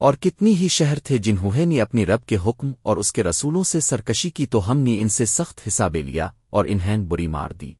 اور کتنی ہی شہر تھے جنہوں نے اپنی رب کے حکم اور اس کے رسولوں سے سرکشی کی تو ہم نے ان سے سخت حسابے لیا اور انہیں بری مار دی۔